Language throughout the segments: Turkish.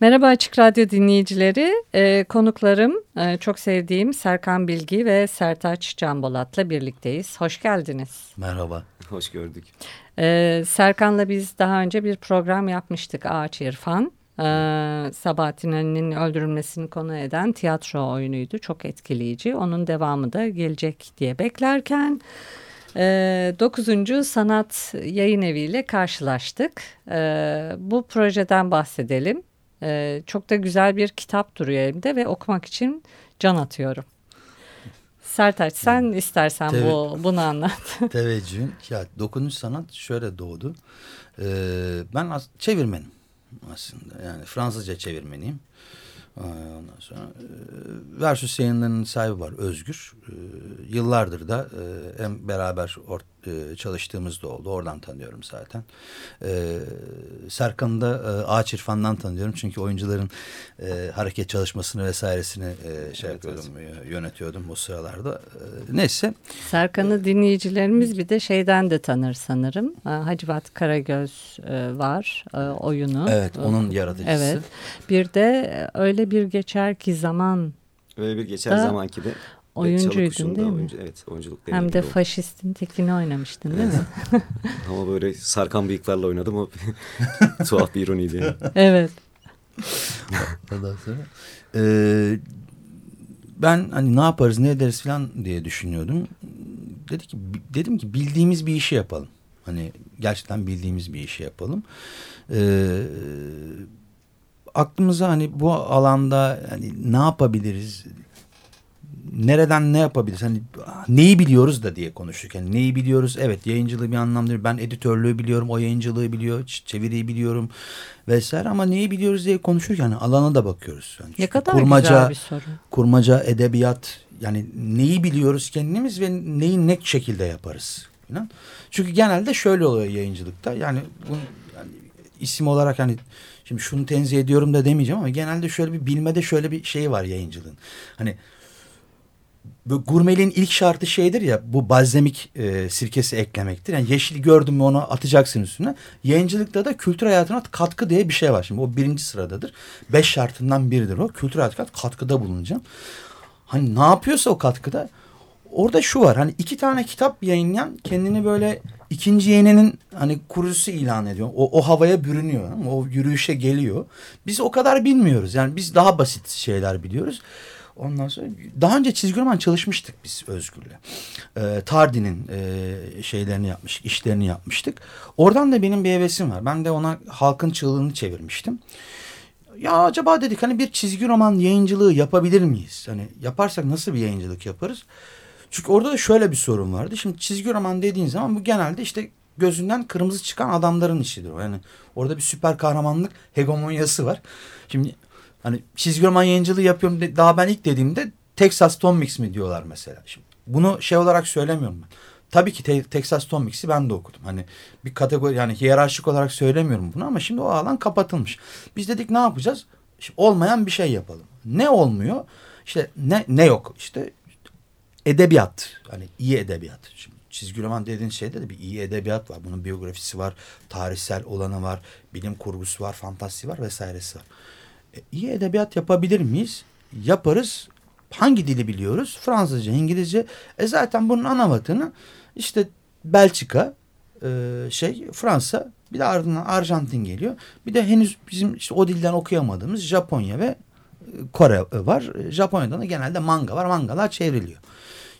Merhaba Açık Radyo dinleyicileri. Ee, konuklarım e, çok sevdiğim Serkan Bilgi ve Sertaç Canbolat'la birlikteyiz. Hoş geldiniz. Merhaba. Hoş gördük. Ee, Serkan'la biz daha önce bir program yapmıştık Ağaç İrfan. Ee, Sabahattin Ali'nin öldürülmesini konu eden tiyatro oyunuydu. Çok etkileyici. Onun devamı da gelecek diye beklerken... 9. Ee, Sanat Yayın Evi ile karşılaştık. Ee, bu projeden bahsedelim. Ee, çok da güzel bir kitap duruyor elimde ve okumak için can atıyorum. Sertaç sen hmm. istersen Teve bu bunu anlat. Teveccühün ya dokunuş sanat şöyle doğdu. Ee, ben as çevirmenim aslında yani Fransızca çevirmeniyim. Ondan sonra e, Versus yayınlarının sahibi var Özgür. Yıllardır da e, hem beraber or, e, çalıştığımız da oldu. Oradan tanıyorum zaten. E, Serkan'ı da e, Ağaç İrfan'dan tanıyorum. Çünkü oyuncuların e, hareket çalışmasını vesairesini e, şey evet, yapıyordum, evet. yönetiyordum o sıralarda. E, neyse. Serkan'ı dinleyicilerimiz bir de şeyden de tanır sanırım. Hacivat Karagöz e, var e, oyunu. Evet, onun yaratıcısı. Evet. Bir de öyle bir geçer ki zaman Öyle bir geçer da, zaman ki de Oyuncuydun değil mi? Oyuncu, evet oyunculuk Hem de faşistin tekini oynamıştın değil mi? Ama böyle sarkan bıyıklarla oynadım o tuhaf bir ironiydi. Yani. Evet. Ondan sonra e, ben hani ne yaparız ne ederiz falan diye düşünüyordum. Dedi ki, dedim ki bildiğimiz bir işi yapalım. Hani gerçekten bildiğimiz bir işi yapalım. Ee, aklımıza hani bu alanda hani ne yapabiliriz nereden ne yapabiliriz? Hani neyi biliyoruz da diye konuştuk. Yani neyi biliyoruz? Evet yayıncılığı bir anlamda ben editörlüğü biliyorum, o yayıncılığı biliyor, çeviriyi biliyorum vesaire ama neyi biliyoruz diye konuşurken yani alana da bakıyoruz. Yani ne kadar kurmaca, güzel bir soru. Kurmaca, edebiyat yani neyi biliyoruz kendimiz ve neyi ne şekilde yaparız? Falan. Çünkü genelde şöyle oluyor yayıncılıkta. Yani bu yani isim olarak hani şimdi şunu tenzih ediyorum da demeyeceğim ama genelde şöyle bir bilmede şöyle bir şey var yayıncılığın. Hani gurmeliğin ilk şartı şeydir ya bu balzamik e, sirkesi eklemektir. Yani yeşil gördün mü onu atacaksın üstüne. Yayıncılıkta da kültür hayatına katkı diye bir şey var. Şimdi o birinci sıradadır. Beş şartından biridir o. Kültür hayatına katkıda bulunacağım. Hani ne yapıyorsa o katkıda orada şu var. Hani iki tane kitap yayınlayan kendini böyle ikinci yeğeninin hani kurucusu ilan ediyor. O, o havaya bürünüyor. O yürüyüşe geliyor. Biz o kadar bilmiyoruz. Yani biz daha basit şeyler biliyoruz. Ondan sonra daha önce çizgi roman çalışmıştık biz Özgür'le. Ee, Tardi'nin e, şeylerini yapmış, işlerini yapmıştık. Oradan da benim bir hevesim var. Ben de ona halkın çığlığını çevirmiştim. Ya acaba dedik hani bir çizgi roman yayıncılığı yapabilir miyiz? Hani yaparsak nasıl bir yayıncılık yaparız? Çünkü orada da şöyle bir sorun vardı. Şimdi çizgi roman dediğin zaman bu genelde işte gözünden kırmızı çıkan adamların işidir. Yani orada bir süper kahramanlık hegemonyası var. Şimdi Hani çizgi roman yayıncılığı yapıyorum daha ben ilk dediğimde Texas Tom Mix mi diyorlar mesela. Şimdi bunu şey olarak söylemiyorum ben. Tabii ki te Texas Tom Mix'i ben de okudum. Hani bir kategori yani hiyerarşik olarak söylemiyorum bunu ama şimdi o alan kapatılmış. Biz dedik ne yapacağız? Şimdi olmayan bir şey yapalım. Ne olmuyor? İşte ne ne yok? İşte edebiyat. Hani iyi edebiyat. Şimdi çizgi roman dediğin şeyde de bir iyi edebiyat var. Bunun biyografisi var, tarihsel olanı var, bilim kurgusu var, fantasi var vesairesi var. E, iyi edebiyat yapabilir miyiz? Yaparız. Hangi dili biliyoruz? Fransızca, İngilizce. E zaten bunun ana vatanı işte Belçika, e, şey Fransa, bir de ardından Arjantin geliyor. Bir de henüz bizim işte o dilden okuyamadığımız Japonya ve e, Kore var. Japonya'dan da genelde manga var. Mangalar çevriliyor.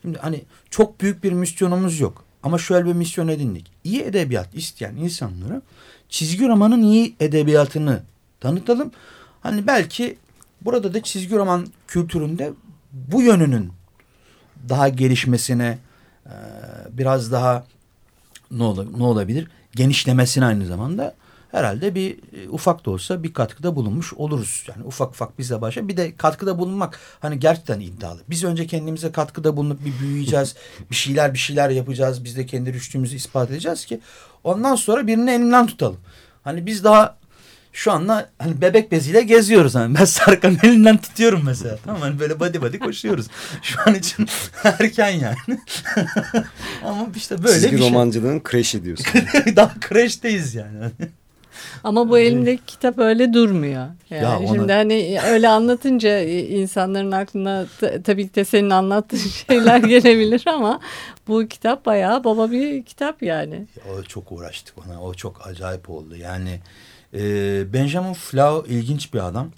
Şimdi hani çok büyük bir misyonumuz yok. Ama şöyle bir misyon edindik. İyi edebiyat isteyen insanlara çizgi romanın iyi edebiyatını tanıtalım. Hani belki burada da çizgi roman kültüründe bu yönünün daha gelişmesine e, biraz daha ne, ol, ne olabilir? Genişlemesine aynı zamanda herhalde bir e, ufak da olsa bir katkıda bulunmuş oluruz. Yani ufak ufak bize başa bir de katkıda bulunmak hani gerçekten iddialı. Biz önce kendimize katkıda bulunup bir büyüyeceğiz. bir şeyler bir şeyler yapacağız. Biz de kendi rüştümüzü ispat edeceğiz ki ondan sonra birini elinden tutalım. Hani biz daha şu anda hani bebek beziyle geziyoruz. Hani ben Serkan'ın elinden tutuyorum mesela. Tamam hani böyle body body koşuyoruz. Şu an için erken yani. Ama işte böyle Çizgi bir şey. romancılığın kreşi diyorsun. Daha kreşteyiz yani. Ama bu elimdeki kitap öyle durmuyor. Yani Ya ona- şimdi hani öyle anlatınca insanların aklına tabii ki de senin anlattığın şeyler gelebilir ama bu kitap bayağı baba bir kitap yani. O çok uğraştık ona. O çok acayip oldu. Yani e, Benjamin Flau ilginç bir adam.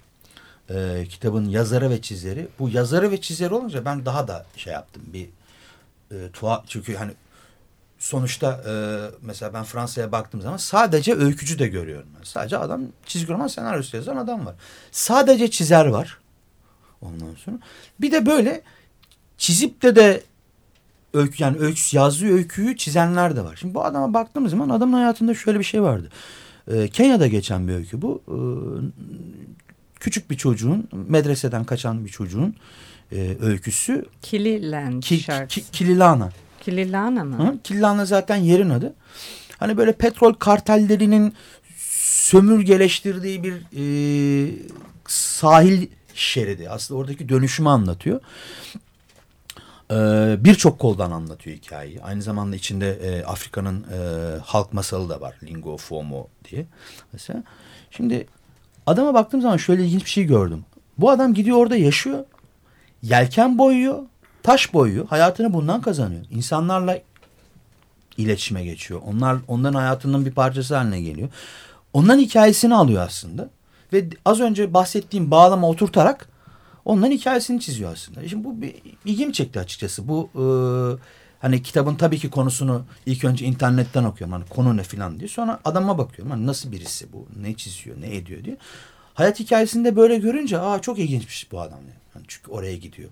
E, kitabın yazarı ve çizeri. Bu yazarı ve çizeri olunca ben daha da şey yaptım. Bir e, tuhaf çünkü hani sonuçta e, mesela ben Fransa'ya baktığım zaman sadece öykücü de görüyorum. Ben. Sadece adam çizgi roman senaryosu yazan adam var. Sadece çizer var. Ondan sonra. Bir de böyle çizip de de öykü yani öykü, yazdığı öyküyü çizenler de var. Şimdi bu adama baktığımız zaman adamın hayatında şöyle bir şey vardı. Ee, Kenya'da geçen bir öykü bu. Ee, küçük bir çocuğun medreseden kaçan bir çocuğun e, öyküsü Kililand Ki. Ki- Kililana. Kililana mı? Hı? Kililana zaten yerin adı. Hani böyle petrol kartellerinin sömürgeleştirdiği bir e, sahil şeridi. Aslında oradaki dönüşümü anlatıyor. Ee, Birçok koldan anlatıyor hikayeyi. Aynı zamanda içinde e, Afrika'nın e, halk masalı da var. Lingo Fomo diye. Mesela. Şimdi adama baktığım zaman şöyle ilginç bir şey gördüm. Bu adam gidiyor orada yaşıyor. Yelken boyuyor. Taş boyuyor. Hayatını bundan kazanıyor. İnsanlarla iletişime geçiyor. Onlar onların hayatının bir parçası haline geliyor. Onların hikayesini alıyor aslında. Ve az önce bahsettiğim bağlama oturtarak onların hikayesini çiziyor aslında. Şimdi bu bir ilgimi çekti açıkçası. Bu e, hani kitabın tabii ki konusunu ilk önce internetten okuyorum. Hani konu ne falan diye. Sonra adama bakıyorum. Hani nasıl birisi bu? Ne çiziyor? Ne ediyor diye. Hayat hikayesinde böyle görünce aa çok ilginçmiş bu adam. Yani çünkü oraya gidiyor.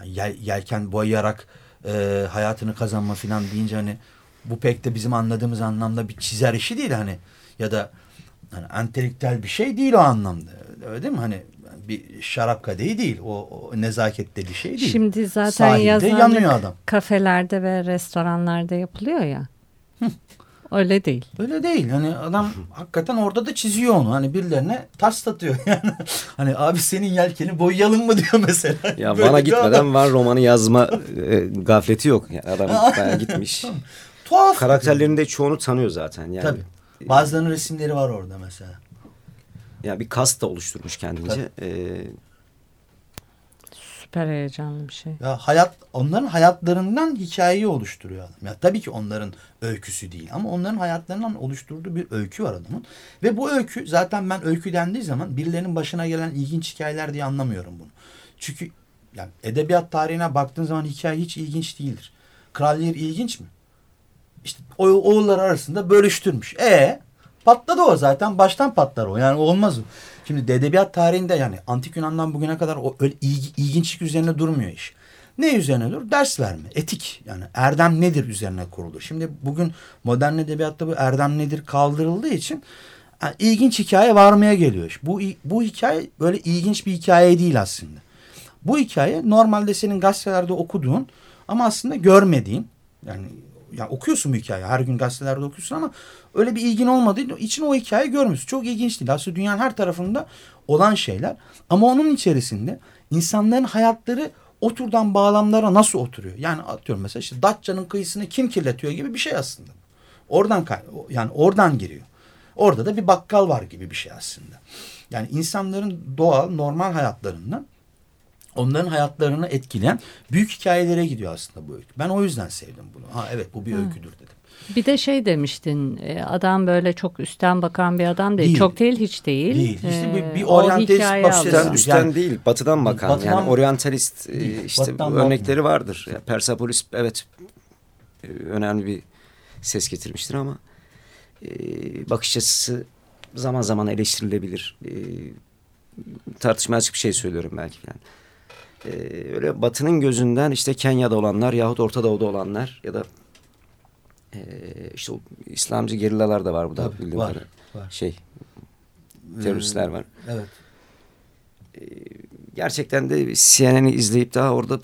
Yani yel, yelken boyayarak e, hayatını kazanma falan deyince hani bu pek de bizim anladığımız anlamda bir çizer işi değil hani ya da hani entelektüel bir şey değil o anlamda. Öyle değil mi? Hani bir şarap kadehi değil. O, o nezaketli bir şey değil. Şimdi zaten Sahilde adam. kafelerde ve restoranlarda yapılıyor ya. Öyle değil. Öyle değil. Hani adam hakikaten orada da çiziyor onu. Hani birilerine ters atıyor yani. hani abi senin yelkeni boyayalım mı diyor mesela. Ya Böyle bir gitmeden adam. var romanı yazma e, gafleti yok. Yani adam bayağı gitmiş. Tuhaf. Karakterlerin de çoğunu tanıyor zaten. Yani Tabii. Bazılarının resimleri var orada mesela. Ya bir kast da oluşturmuş kendince. Ee, Süper heyecanlı bir şey. Ya hayat onların hayatlarından hikayeyi oluşturuyor adam. Ya tabii ki onların öyküsü değil ama onların hayatlarından oluşturduğu bir öykü var adamın. Ve bu öykü zaten ben öykü dendiği zaman birilerinin başına gelen ilginç hikayeler diye anlamıyorum bunu. Çünkü yani edebiyat tarihine baktığın zaman hikaye hiç ilginç değildir. Kral Lear ilginç mi? İşte o oğullar arasında bölüştürmüş. E patladı o zaten baştan patlar o yani olmaz. Şimdi edebiyat tarihinde yani antik Yunan'dan bugüne kadar o öyle ilgi, ilginçlik üzerine durmuyor iş. Ne üzerine dur? Ders verme, etik yani erdem nedir üzerine kurulu. Şimdi bugün modern edebiyatta bu erdem nedir kaldırıldığı için yani ilginç hikaye varmaya geliyor. Bu bu hikaye böyle ilginç bir hikaye değil aslında. Bu hikaye normalde senin gazetelerde okuduğun ama aslında görmediğin yani yani okuyorsun bu hikayeyi. Her gün gazetelerde okuyorsun ama öyle bir ilgin olmadığı için o hikayeyi görmüyorsun. Çok ilginç değil. Aslında dünyanın her tarafında olan şeyler. Ama onun içerisinde insanların hayatları oturdan bağlamlara nasıl oturuyor? Yani atıyorum mesela işte Datça'nın kıyısını kim kirletiyor gibi bir şey aslında. Oradan yani oradan giriyor. Orada da bir bakkal var gibi bir şey aslında. Yani insanların doğal normal hayatlarından onların hayatlarını etkileyen büyük hikayelere gidiyor aslında bu öykü. Ben o yüzden sevdim bunu. Ha evet bu bir öyküdür dedim. Bir de şey demiştin e, adam böyle çok üstten bakan bir adam değil. Değil. Çok değil hiç değil. Değil. İşte bir- bir oryantalist hikaye bakış alıyor. üstten, Yani- değil batıdan bakan Batıdan- yani oryantalist e, Değil, işte örnekleri vardır. Ya Persepolis evet e, önemli bir ses getirmiştir ama e, bakış açısı zaman zaman eleştirilebilir. E, tartışmaya açık bir şey söylüyorum belki falan. E, öyle batının gözünden işte Kenya'da olanlar yahut Orta Doğu'da olanlar ya da e, işte İslamcı gerillalar da var bu da bildiğim var, var. Şey teröristler var. Evet. gerçekten de CNN'i izleyip daha orada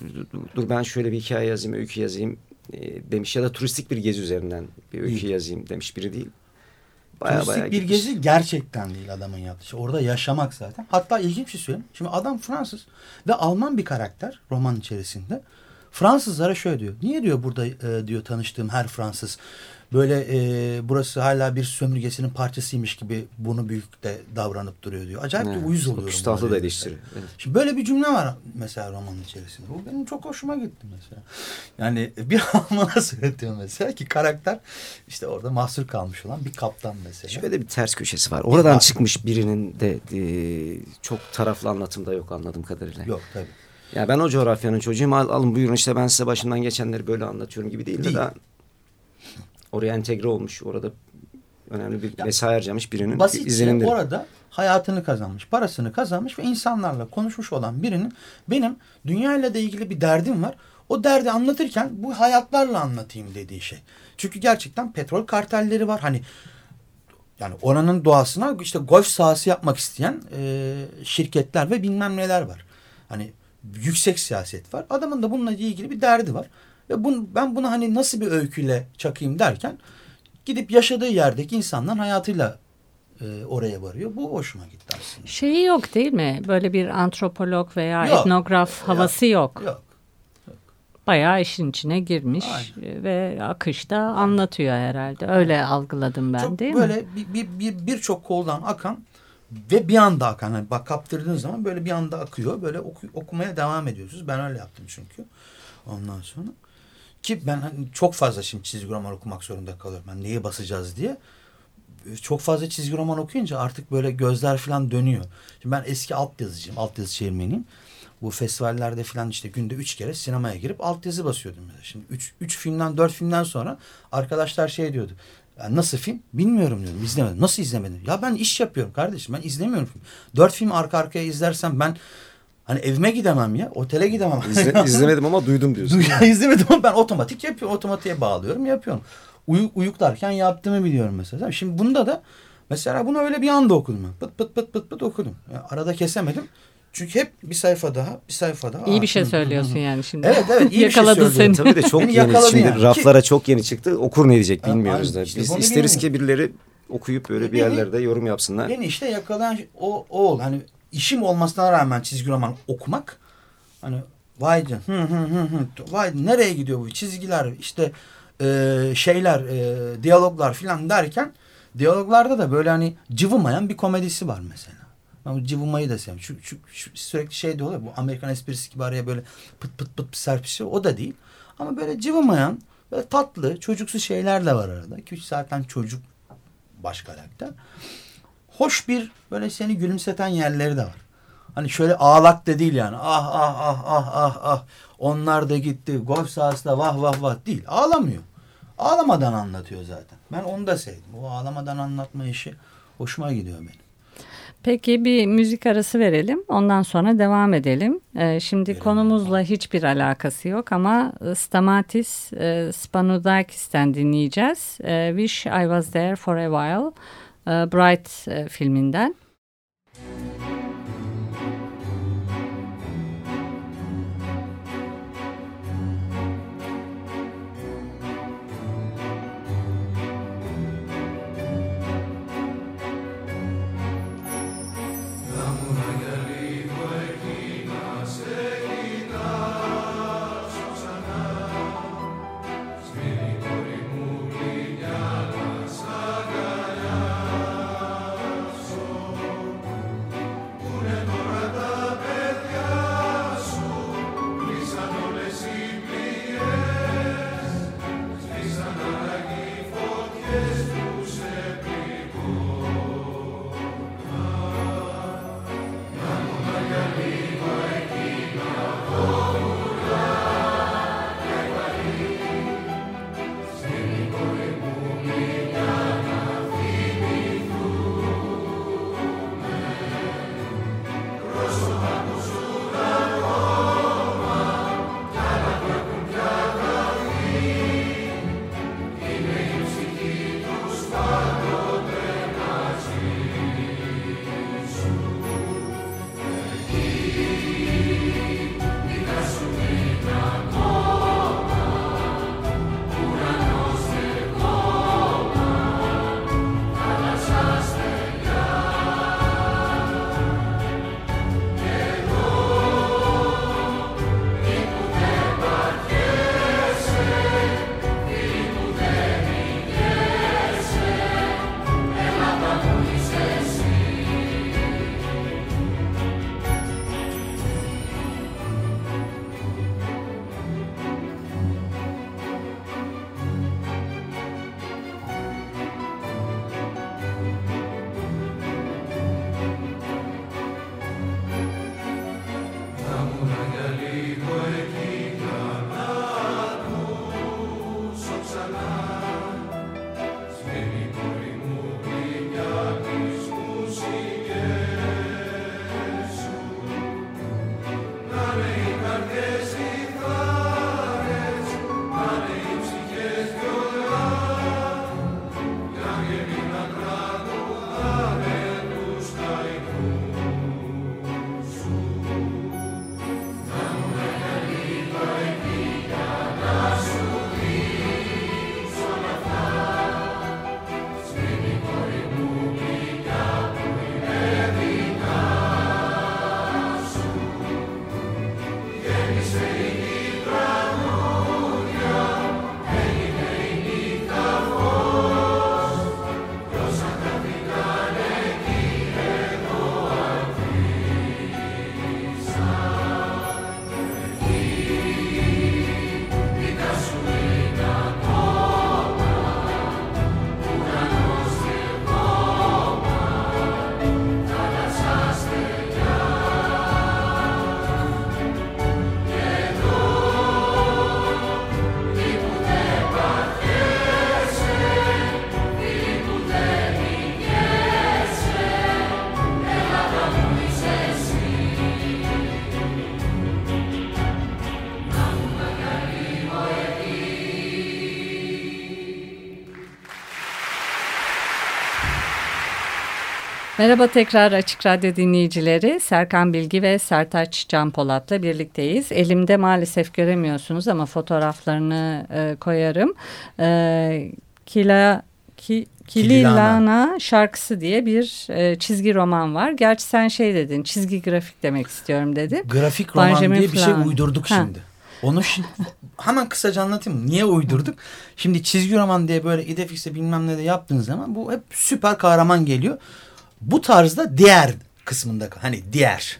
dur ben şöyle bir hikaye yazayım, öykü yazayım e, demiş ya da turistik bir gezi üzerinden bir öykü yazayım demiş biri değil. Turistik bir gitmiş. gezi gerçekten değil adamın yaptığı şey. Orada yaşamak zaten. Hatta ilginç bir şey söyleyeyim. Şimdi adam Fransız ve Alman bir karakter roman içerisinde. Fransızlara şöyle diyor. Niye diyor burada e, diyor tanıştığım her Fransız böyle e, burası hala bir sömürgesinin parçasıymış gibi bunu büyük de davranıp duruyor diyor. Acayip evet, bir uyuz oluyorum. Küstahlı da eleştiri. Evet. Şimdi böyle bir cümle var mesela romanın içerisinde. Bu benim çok hoşuma gitti mesela. Yani bir Alman'a söyletiyor mesela ki karakter işte orada mahsur kalmış olan bir kaptan mesela. Şöyle bir ters köşesi var. Oradan var. çıkmış birinin de e, çok taraflı anlatımda yok anladığım kadarıyla. Yok tabii. Ya ben o coğrafyanın çocuğuyum al, alın buyurun işte ben size başımdan geçenleri böyle anlatıyorum gibi değil, değil. de daha oraya entegre olmuş orada önemli bir ya, mesai harcamış birinin Basitçe izlenimleri. orada hayatını kazanmış, parasını kazanmış ve insanlarla konuşmuş olan birinin benim dünyayla da ilgili bir derdim var. O derdi anlatırken bu hayatlarla anlatayım dediği şey. Çünkü gerçekten petrol kartelleri var. Hani yani oranın doğasına işte golf sahası yapmak isteyen e, şirketler ve bilmem neler var. Hani yüksek siyaset var. Adamın da bununla ilgili bir derdi var. Ve bun, ben bunu hani nasıl bir öyküyle çakayım derken gidip yaşadığı yerdeki insanların hayatıyla e, oraya varıyor. Bu hoşuma gitti aslında. Şeyi yok değil mi? Böyle bir antropolog veya yok. etnograf havası yok. Yok. yok. Bayağı işin içine girmiş Aynen. ve akışta Aynen. anlatıyor herhalde. Öyle algıladım ben Çok değil böyle mi? Böyle birçok bir, bir, bir koldan akan ve bir anda akan. Yani bak kaptırdığın zaman böyle bir anda akıyor. Böyle oku, okumaya devam ediyorsunuz. Ben öyle yaptım çünkü. Ondan sonra. Ki ben hani çok fazla şimdi çizgi roman okumak zorunda kalıyorum. Ben neye basacağız diye. Çok fazla çizgi roman okuyunca artık böyle gözler falan dönüyor. Şimdi ben eski alt yazıcıyım. Alt yazı çevirmeniyim. Bu festivallerde falan işte günde üç kere sinemaya girip alt yazı basıyordum. Mesela. Şimdi üç, üç filmden dört filmden sonra arkadaşlar şey diyordu. Yani nasıl film? Bilmiyorum diyorum. İzlemedim. Nasıl izlemedim? Ya ben iş yapıyorum kardeşim. Ben izlemiyorum film. Dört film arka arkaya izlersem ben hani evime gidemem ya. Otele gidemem. İzle, izlemedim ama duydum diyorsun. İzlemedim ama ben otomatik yapıyorum. Otomatiğe bağlıyorum yapıyorum. Uy uyuklarken yaptığımı biliyorum mesela. Şimdi bunda da mesela bunu öyle bir anda okudum ben. Pıt pıt pıt pıt pıt okudum. Yani arada kesemedim. Çünkü hep bir sayfa daha, bir sayfa daha. İyi bir şey söylüyorsun yani şimdi. Evet evet iyi bir şey söylüyorum. Seni. Tabii de çok yeni. Şimdi yani. raflara çok yeni çıktı. Okur ne diyecek bilmiyoruz da. Işte Biz isteriz bilmiyorum. ki birileri okuyup böyle bir yerlerde yorum yapsınlar. Beni işte yakalayan o, o ol. Hani işim olmasına rağmen çizgi roman okumak. Hani vay hı hı hı hı. Vay nereye gidiyor bu çizgiler işte e, şeyler e, diyaloglar filan derken diyaloglarda da böyle hani cıvımayan bir komedisi var mesela. Ben bu cıvımayı da. Şu, şu, şu, sürekli şey de oluyor. Bu Amerikan esprisi gibi araya böyle pıt pıt pıt serpişiyor. O da değil. Ama böyle cıvımayan böyle tatlı çocuksu şeyler de var arada. Ki zaten çocuk baş karakter. Hoş bir böyle seni gülümseten yerleri de var. Hani şöyle ağlak da değil yani. Ah ah ah ah ah ah. Onlar da gitti. Golf sahasında vah vah vah değil. Ağlamıyor. Ağlamadan anlatıyor zaten. Ben onu da sevdim. O ağlamadan anlatma işi hoşuma gidiyor benim. Peki bir müzik arası verelim. Ondan sonra devam edelim. Ee, şimdi Verelim. konumuzla hiçbir alakası yok ama Stamatis e, Spanudakis'ten dinleyeceğiz. E, Wish I Was There For A While e, Bright e, filminden. Merhaba tekrar Açık Radyo dinleyicileri. Serkan Bilgi ve Sertaç Can Polat'la birlikteyiz. Elimde maalesef göremiyorsunuz ama fotoğraflarını e, koyarım. E, Kila ki, Kililana şarkısı diye bir e, çizgi roman var. Gerçi sen şey dedin, çizgi grafik demek istiyorum dedi. Grafik roman Benjamin diye bir şey uydurduk ha. şimdi. Onu şimdi hemen kısaca anlatayım. Niye uydurduk? Şimdi çizgi roman diye böyle idefix'e bilmem ne de yaptığınız zaman bu hep süper kahraman geliyor. Bu tarzda diğer kısmında hani diğer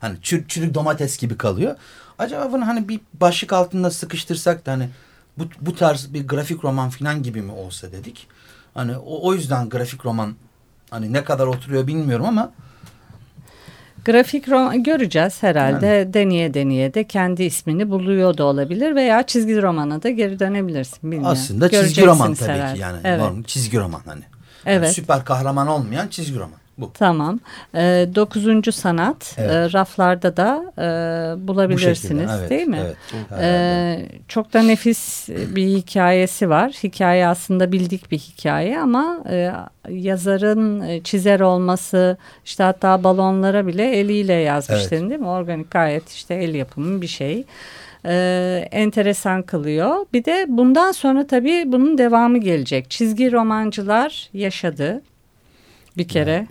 hani çür, çürük domates gibi kalıyor. Acaba bunu hani bir başlık altında sıkıştırsak da hani bu, bu tarz bir grafik roman falan gibi mi olsa dedik. Hani o, o yüzden grafik roman hani ne kadar oturuyor bilmiyorum ama Grafik roman göreceğiz herhalde. Yani. Deneye deneye de kendi ismini buluyor da olabilir veya çizgi romana da geri dönebilirsin. Bilmiyorum. Aslında çizgi roman tabii herhalde. ki yani. Evet. Normal, çizgi roman hani. Evet. Yani süper kahraman olmayan çizgi roman. Bu. Tamam. E, dokuzuncu sanat evet. e, raflarda da e, bulabilirsiniz şekilde, evet, değil mi? Evet. E, çok da nefis bir hikayesi var. Hikaye aslında bildik bir hikaye ama e, yazarın e, çizer olması işte hatta balonlara bile eliyle yazmıştın evet. değil mi? Organik gayet işte el yapımı bir şey e, enteresan kılıyor. Bir de bundan sonra tabii bunun devamı gelecek. Çizgi romancılar yaşadı bir kere.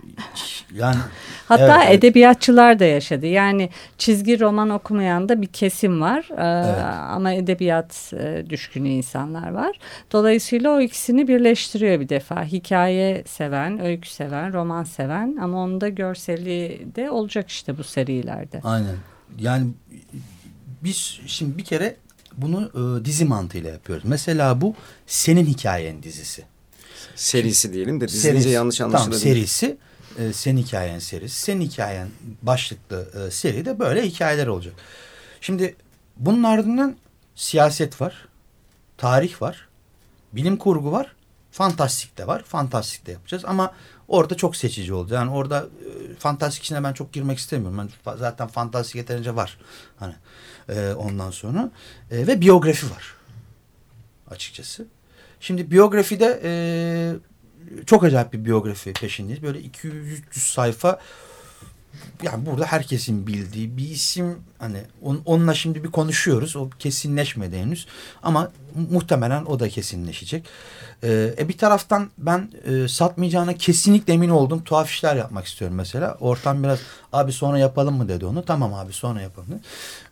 Yani hatta evet, edebiyatçılar da yaşadı. Yani çizgi roman okumayan da bir kesim var. Ee, evet. ama edebiyat e, düşkünü insanlar var. Dolayısıyla o ikisini birleştiriyor bir defa. Hikaye seven, öykü seven, roman seven ama onun da görseli de olacak işte bu serilerde. Aynen. Yani biz şimdi bir kere bunu e, dizi mantığıyla yapıyoruz. Mesela bu senin hikayen dizisi serisi diyelim de serisi, yanlış anlaşılabilir. Tamam serisi. E, Sen Hikayen serisi. Sen Hikayen başlıklı e, seri de böyle hikayeler olacak. Şimdi bunun ardından siyaset var. Tarih var. Bilim kurgu var. Fantastik de var. Fantastik de yapacağız ama orada çok seçici oldu. Yani orada e, fantastik içine ben çok girmek istemiyorum. Ben zaten fantastik yeterince var. Hani e, ondan sonra e, ve biyografi var açıkçası. Şimdi biyografide e, çok acayip bir biyografi peşindeyiz. Böyle 200-300 sayfa yani burada herkesin bildiği bir isim hani on, onunla şimdi bir konuşuyoruz. O kesinleşmedi henüz ama muhtemelen o da kesinleşecek. Ee, e, bir taraftan ben e, satmayacağına kesinlikle emin oldum. Tuhaf işler yapmak istiyorum mesela. Ortam biraz abi sonra yapalım mı dedi onu. Tamam abi sonra yapalım.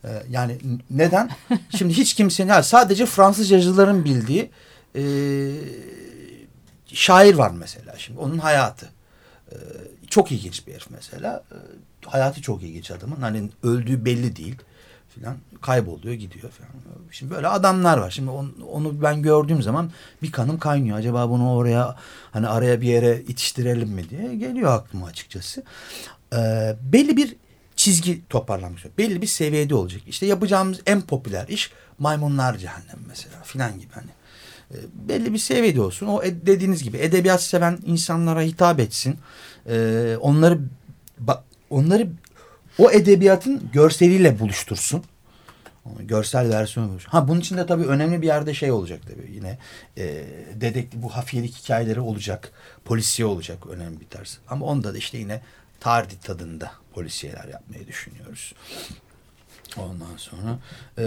Ee, yani neden? şimdi hiç kimsenin yani sadece Fransız yazıların bildiği e, şair var mesela şimdi onun hayatı. E, çok ilginç bir herif mesela. E, hayatı çok ilginç adamın. Hani öldüğü belli değil filan kayboluyor gidiyor falan. Şimdi böyle adamlar var. Şimdi on, onu ben gördüğüm zaman bir kanım kaynıyor. Acaba bunu oraya hani araya bir yere itiştirelim mi diye geliyor aklıma açıkçası. Ee, belli bir çizgi toparlanmış. Belli bir seviyede olacak. İşte yapacağımız en popüler iş maymunlar cehennem mesela filan gibi hani. E, belli bir seviyede olsun. O dediğiniz gibi edebiyat seven insanlara hitap etsin. E, onları onları o edebiyatın görseliyle buluştursun. Görsel versiyonu buluştursun. Ha bunun için de tabii önemli bir yerde şey olacak tabii yine e, dedektif bu hafiyelik hikayeleri olacak. Polisiye olacak önemli bir tarz. Ama onda da işte yine tardi tadında polisiyeler yapmayı düşünüyoruz. Ondan sonra e,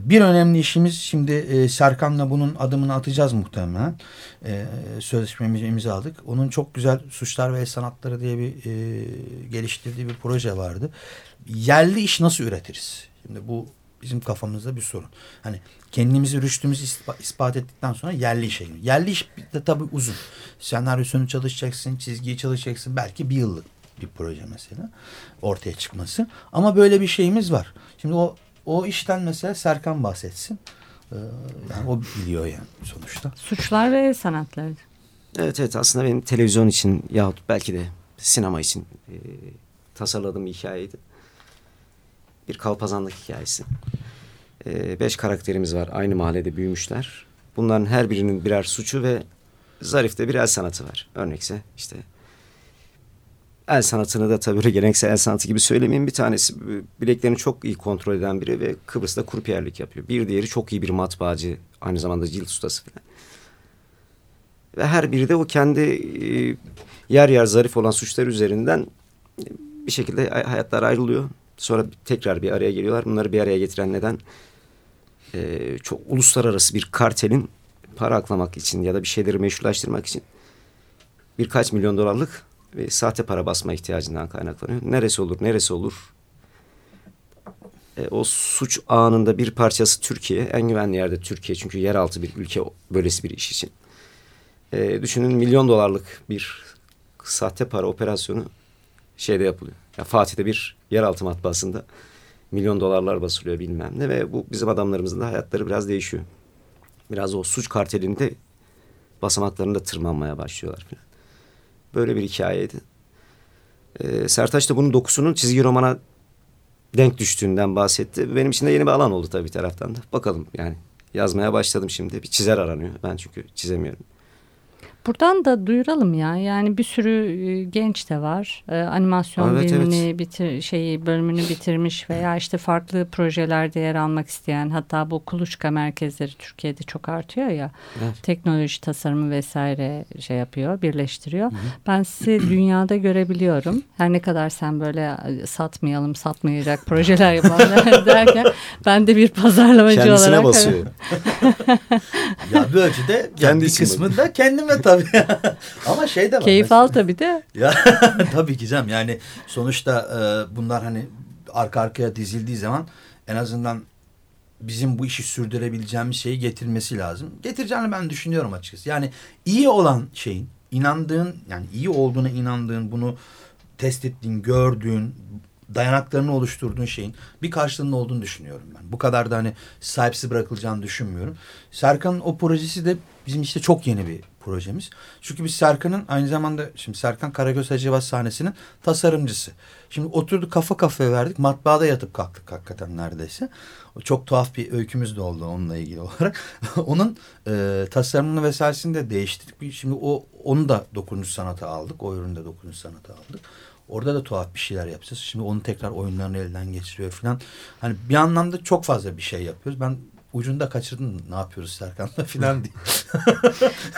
bir önemli işimiz şimdi e, Serkan'la bunun adımını atacağız muhtemelen. E, sözleşmemizi imzaladık. Onun çok güzel Suçlar ve Sanatları diye bir e, geliştirdiği bir proje vardı. Yerli iş nasıl üretiriz? Şimdi bu bizim kafamızda bir sorun. Hani kendimizi rüştümüzü ispat, ettikten sonra yerli işe. Yerli iş de tabii uzun. Senaryosunu çalışacaksın, çizgiyi çalışacaksın. Belki bir yıllık bir proje mesela ortaya çıkması. Ama böyle bir şeyimiz var. Şimdi o o işten mesela Serkan bahsetsin. Ee, yani o biliyor yani sonuçta. Suçlar ve sanatlar. Evet evet aslında benim televizyon için yahut belki de sinema için e, tasarladığım bir hikayeydi. Bir kalpazanlık hikayesi. E, beş karakterimiz var. Aynı mahallede büyümüşler. Bunların her birinin birer suçu ve zarifte bir el sanatı var. Örnekse işte el sanatını da tabii geleneksel el sanatı gibi söylemeyeyim. Bir tanesi bileklerini çok iyi kontrol eden biri ve Kıbrıs'ta kurpiyerlik yapıyor. Bir diğeri çok iyi bir matbaacı, aynı zamanda cilt ustası falan. Ve her biri de o kendi e, yer yer zarif olan suçlar üzerinden bir şekilde hayatlar ayrılıyor. Sonra tekrar bir araya geliyorlar. Bunları bir araya getiren neden? Ee, çok uluslararası bir kartelin para aklamak için ya da bir şeyleri meşrulaştırmak için birkaç milyon dolarlık ve sahte para basma ihtiyacından kaynaklanıyor. Neresi olur, neresi olur? E, o suç anında bir parçası Türkiye. En güvenli yerde Türkiye. Çünkü yeraltı bir ülke böylesi bir iş için. E, düşünün milyon dolarlık bir sahte para operasyonu şeyde yapılıyor. Ya Fatih'te bir yeraltı matbaasında milyon dolarlar basılıyor bilmem ne ve bu bizim adamlarımızın da hayatları biraz değişiyor. Biraz o suç kartelinde basamaklarında tırmanmaya başlıyorlar falan. Böyle bir hikayeydi. Ee, Sertaç da bunun dokusunun çizgi romana denk düştüğünden bahsetti. Benim için de yeni bir alan oldu tabii taraftan da. Bakalım yani yazmaya başladım şimdi. Bir çizer aranıyor. Ben çünkü çizemiyorum. Buradan da duyuralım ya. Yani bir sürü e, genç de var. Ee, animasyon evet, bilimini evet. bitir şeyi bölümünü bitirmiş veya işte farklı projelerde yer almak isteyen hatta bu kuluçka merkezleri Türkiye'de çok artıyor ya. Evet. Teknoloji tasarımı vesaire şey yapıyor, birleştiriyor. Hı hı. Ben sizi dünyada görebiliyorum. Her ne kadar sen böyle satmayalım, satmayacak projeler yapalım derken ben de bir pazarlamacı Kendisine olarak. Kendisine basıyor. ya bir ölçüde kendi bir kısmı da kendime tabii tabii. Ama şey de var. Keyif al tabii de. Ya tabii ki canım. Yani sonuçta e, bunlar hani arka arkaya dizildiği zaman en azından bizim bu işi sürdürebileceğimiz şeyi getirmesi lazım. Getireceğini ben düşünüyorum açıkçası. Yani iyi olan şeyin inandığın yani iyi olduğuna inandığın bunu test ettiğin, gördüğün, dayanaklarını oluşturduğun şeyin bir karşılığının olduğunu düşünüyorum ben. Bu kadar da hani sahipsiz bırakılacağını düşünmüyorum. Serkan'ın o projesi de bizim işte çok yeni bir projemiz. Çünkü biz Serkan'ın aynı zamanda şimdi Serkan Karagöz Hacivat sahnesinin tasarımcısı. Şimdi oturduk kafa kafaya verdik. Matbaada yatıp kalktık hakikaten neredeyse. O çok tuhaf bir öykümüz de oldu onunla ilgili olarak. Onun e, tasarımını vesairesini de değiştirdik. Şimdi o onu da dokunuş sanata aldık. O üründe dokunuş sanata aldık. Orada da tuhaf bir şeyler yapacağız. Şimdi onu tekrar oyunlarını elden geçiriyor falan. Hani bir anlamda çok fazla bir şey yapıyoruz. Ben ucunda kaçırdın ne yapıyoruz Serkan'la filan diye.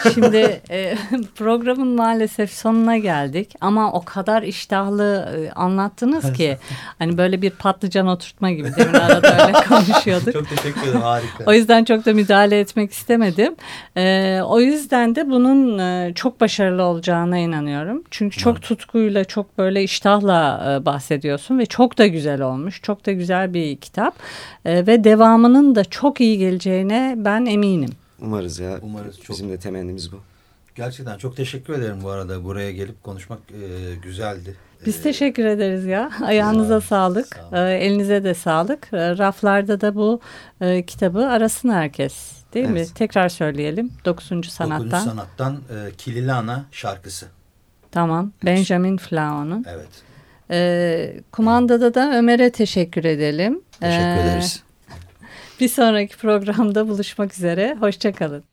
Şimdi e, programın maalesef sonuna geldik ama o kadar iştahlı e, anlattınız ki hani böyle bir patlıcan oturtma gibi demin arada öyle konuşuyorduk. çok teşekkür ederim harika. O yüzden çok da müdahale etmek istemedim. E, o yüzden de bunun e, çok başarılı olacağına inanıyorum. Çünkü çok tutkuyla çok böyle iştahla e, bahsediyorsun ve çok da güzel olmuş. Çok da güzel bir kitap e, ve devamının da çok iyi geleceğine ben eminim. Umarız ya. Umarız. Çok... Bizim de temennimiz bu. Gerçekten çok teşekkür ederim bu arada. Buraya gelip konuşmak e, güzeldi. Biz ee, teşekkür ederiz ya. Ayağınıza ya, sağlık. Sağ e, elinize de sağlık. E, raflarda da bu e, kitabı arasın herkes. Değil evet. mi? Tekrar söyleyelim. Dokuzuncu sanattan. Dokuzuncu sanattan e, Kilili Ana şarkısı. Tamam. Benjamin Flao'nun. Evet. E, kumandada da Ömer'e teşekkür edelim. Teşekkür e, ederiz. Bir sonraki programda buluşmak üzere. Hoşçakalın.